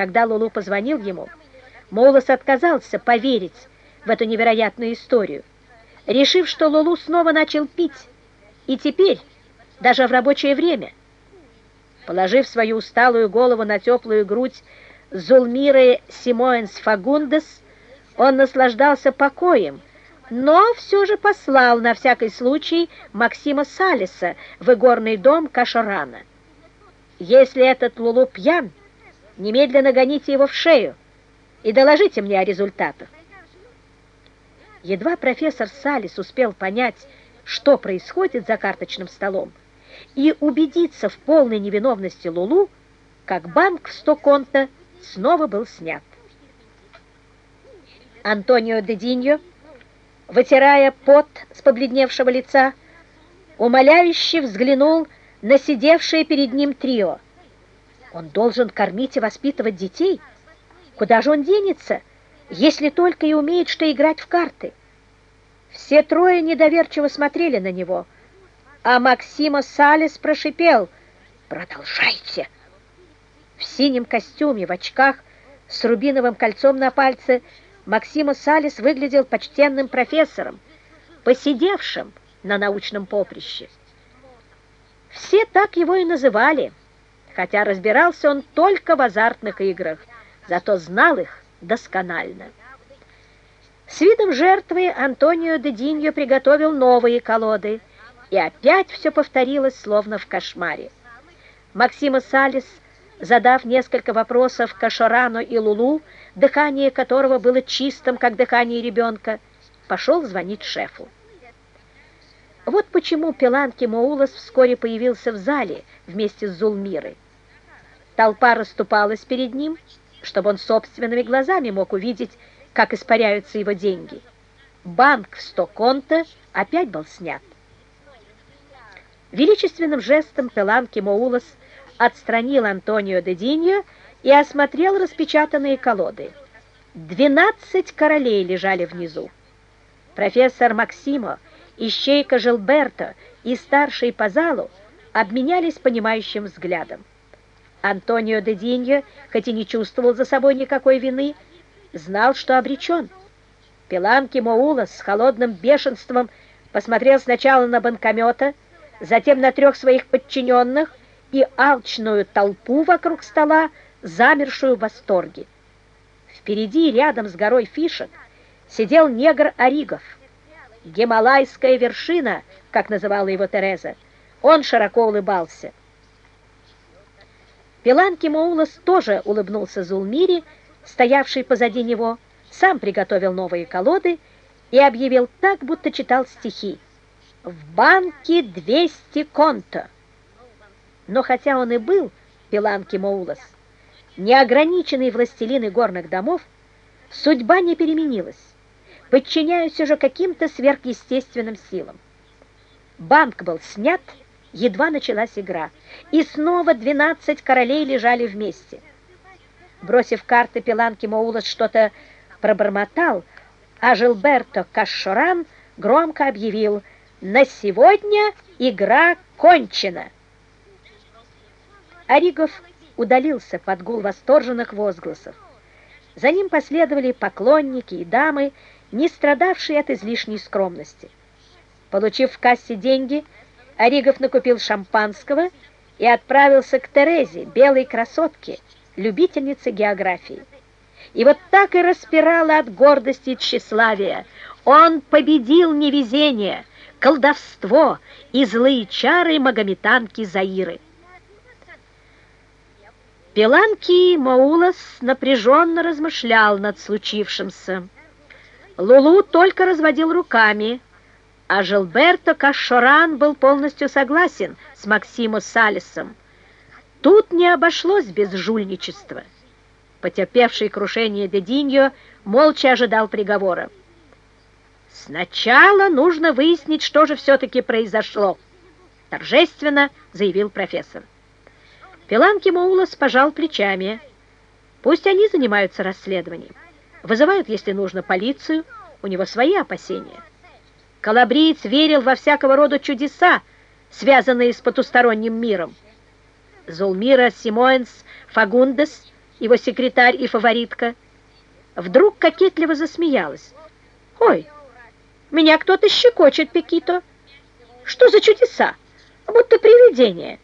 Когда Лулу позвонил ему, Моулос отказался поверить в эту невероятную историю, решив, что Лулу снова начал пить, и теперь, даже в рабочее время, положив свою усталую голову на теплую грудь Зулмиры Симоэнс Фагундес, он наслаждался покоем, но все же послал на всякий случай Максима Салиса в игорный дом Кашарана. «Если этот Лулу пьян, немедленно гоните его в шею и доложите мне о результатах». Едва профессор Салис успел понять, что происходит за карточным столом, и убедиться в полной невиновности Лулу, как банк в сто конта снова был снят. Антонио де Диньо, вытирая пот с побледневшего лица, умоляюще взглянул на сидевшее перед ним трио. Он должен кормить и воспитывать детей. Куда же он денется, если только и умеет что играть в карты? Все трое недоверчиво смотрели на него, а Максима Салис прошипел «Продолжайте!» В синем костюме, в очках, с рубиновым кольцом на пальце, Максима Салис выглядел почтенным профессором, посидевшим на научном поприще. Все так его и называли, хотя разбирался он только в азартных играх, зато знал их досконально. С видом жертвы Антонио де Диньо приготовил новые колоды, и опять все повторилось, словно в кошмаре. Максима Салис, задав несколько вопросов Кашорану и Лулу, дыхание которого было чистым, как дыхание ребенка, пошел звонить шефу. Вот почему Пеланки Моулас вскоре появился в зале вместе с Зулмирой. Толпа расступалась перед ним, чтобы он собственными глазами мог увидеть, как испаряются его деньги. Банк в сто конта опять был снят. Величественным жестом Пеланки Моулас отстранил Антонио де Диньо и осмотрел распечатанные колоды. Двенадцать королей лежали внизу. Профессор Максимо, Ищейка Жилберто и старший по залу обменялись понимающим взглядом. Антонио де Диньо, хоть и не чувствовал за собой никакой вины, знал, что обречен. Пиланки Моула с холодным бешенством посмотрел сначала на банкомета, затем на трех своих подчиненных и алчную толпу вокруг стола, замершую в восторге. Впереди, рядом с горой фишек, сидел негр Оригов. Гималайская вершина, как называла его Тереза. Он широко улыбался. Пиланки Моулас тоже улыбнулся Зулмире, стоявший позади него, сам приготовил новые колоды и объявил так, будто читал стихи. «В банке 200 конто!» Но хотя он и был Пиланки Моулас, неограниченный властелин горных домов, судьба не переменилась, подчиняясь уже каким-то сверхъестественным силам. Банк был снят, едва началась игра, и снова 12 королей лежали вместе – Бросив карты, Пиланки Моулас что-то пробормотал, а Жилберто Кашоран громко объявил «На сегодня игра кончена!» Оригов удалился под гул восторженных возгласов. За ним последовали поклонники и дамы, не страдавшие от излишней скромности. Получив в кассе деньги, Оригов накупил шампанского и отправился к Терезе, белой красотке, любительница географии. И вот так и распирала от гордости и тщеславия. Он победил невезение, колдовство и злые чары магометанки Заиры. Пеланки Маулас напряженно размышлял над случившимся. Лулу только разводил руками, а Жилберто Кашоран был полностью согласен с Максимо Салисом. Тут не обошлось без жульничества. Потерпевший крушение Дединьо молча ожидал приговора. «Сначала нужно выяснить, что же все-таки произошло», торжественно заявил профессор. Пиланки Моулас пожал плечами. Пусть они занимаются расследованием. Вызывают, если нужно, полицию. У него свои опасения. Калабриец верил во всякого рода чудеса, связанные с потусторонним миром. Зулмира Симоэнс Фагундес его секретарь и фаворитка, вдруг кокетливо засмеялась. «Ой, меня кто-то щекочет, Пекито! Что за чудеса? Будто привидение!»